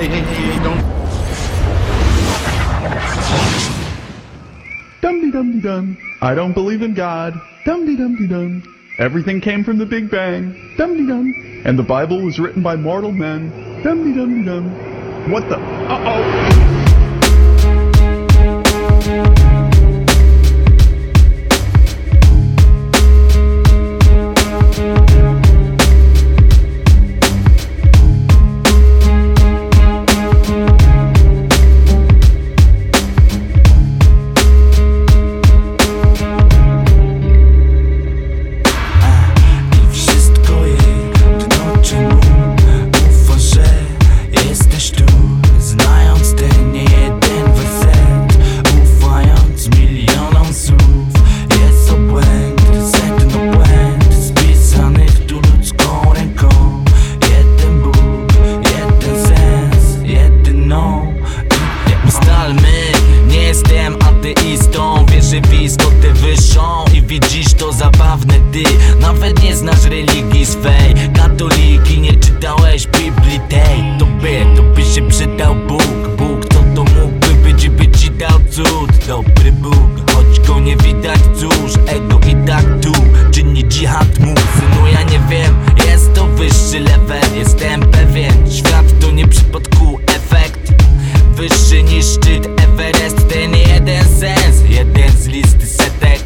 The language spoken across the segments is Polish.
Hey, hey, hey, don't. Dum dee dum dee dum. I don't believe in God. Dum dee dum dee dum. Everything came from the Big Bang. Dum dee dum. And the Bible was written by mortal men. Dum dee dum dee dum. What the? Uh oh. Cóż Ego i tak tu czyni dżihad mu Synu ja nie wiem, jest to wyższy level Jestem pewien, świat to nie przypadku efekt. Wyższy niż szczyt Everest Ten jeden sens, jeden z listy setek.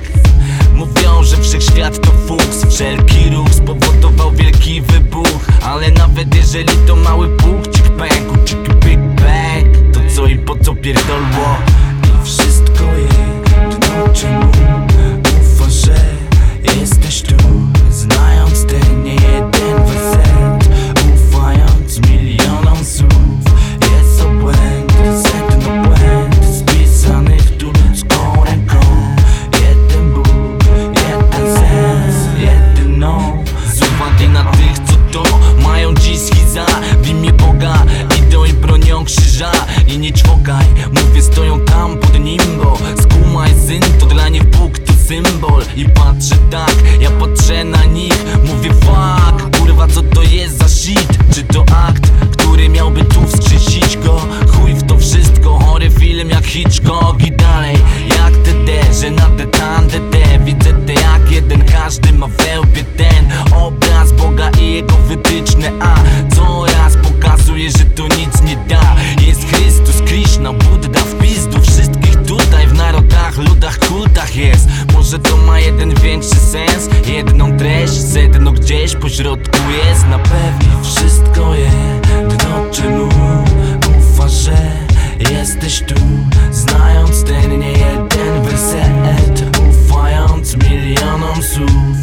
Mówią, że wszechświat to fuks Wszelki ruch spowodował wielki wybuch. Ale nawet jeżeli to mały punkcik pękł Ciki big bang To co i po co pierdolło? I wszystko jedno czemu I nie czwokaj, mówię stoją tam pod nimbo. Skumaj syn, to dla nich Bóg to symbol. I patrzę tak, ja patrzę na nich. Mówię fuck, kurwa co to jest za shit? Czy to akt, który miałby tu wskrzesić go? Chuj w to wszystko, chory film jak Hitchcock. I dalej, jak TD, że na detan DD Widzę te jak jeden, każdy ma we łbie ten Obraz Boga i jego wytyczne A gdzieś pośrodku jest Na pewno wszystko jedno czemu ufa, że jesteś tu. Znając ten niejeden werset Ufając milionom słów